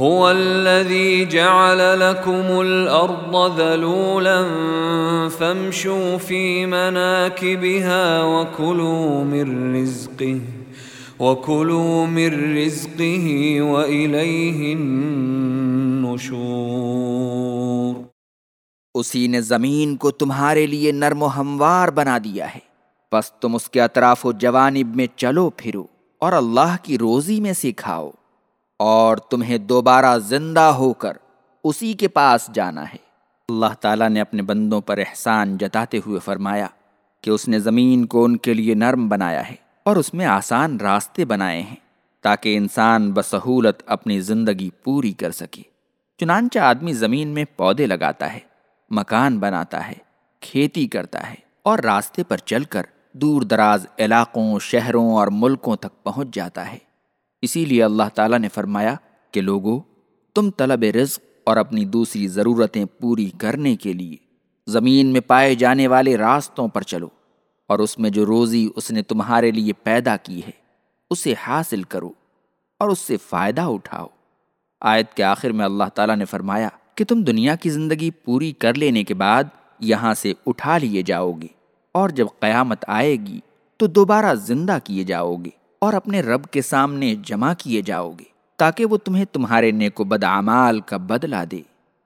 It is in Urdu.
هو الذي جعل لكم الأرض ذلولا فامشوا في مناكبها وكلوا من رزقه، وكلوا من رزقه وإليه النشور. اسی نے زمین کو تمہارے لیے نرم و ہموار بنا دیا ہے۔ بس تم اس کے اطراف و جوانب میں چلو پھرو اور اللہ کی روزی میں سکھاؤ۔ اور تمہیں دوبارہ زندہ ہو کر اسی کے پاس جانا ہے۔ اللہ تعالیٰ نے اپنے بندوں پر احسان جتاتے ہوئے فرمایا کہ اس نے زمین کو ان کے لیے نرم بنایا ہے اور اس میں آسان راستے بنائے ہیں تاکہ انسان بسہولت اپنی زندگی پوری کر سکے۔ چنانچہ آدمی زمین میں پودے لگاتا ہے، مکان بناتا ہے، کھیتی کرتا ہے اور راستے پر چل کر دور دراز علاقوں، شہروں اور ملکوں تک پہنچ جاتا ہے۔ اسی لیے اللہ تعالیٰ نے فرمایا کہ لوگوں تم طلب رزق اور اپنی دوسری ضرورتیں پوری کرنے کے لیے زمین میں پائے جانے والے راستوں پر چلو اور اس میں جو روزی اس نے تمہارے لیے پیدا کی ہے، اسے حاصل کرو اور اس سے فائدہ اٹھاؤ۔ آیت کے آخر میں اللہ تعالیٰ نے فرمایا کہ تم دنیا کی زندگی پوری کر لینے کے بعد یہاں سے اٹھا لیے جاؤ گے اور جب قیامت آئے گی تو دوبارہ زندہ کیے جاؤ گے۔ اور اپنے رب کے سامنے جمع کیے جاؤ گے تاکہ وہ تمہیں تمہارے نیک و بدعمال کا بدلہ دے۔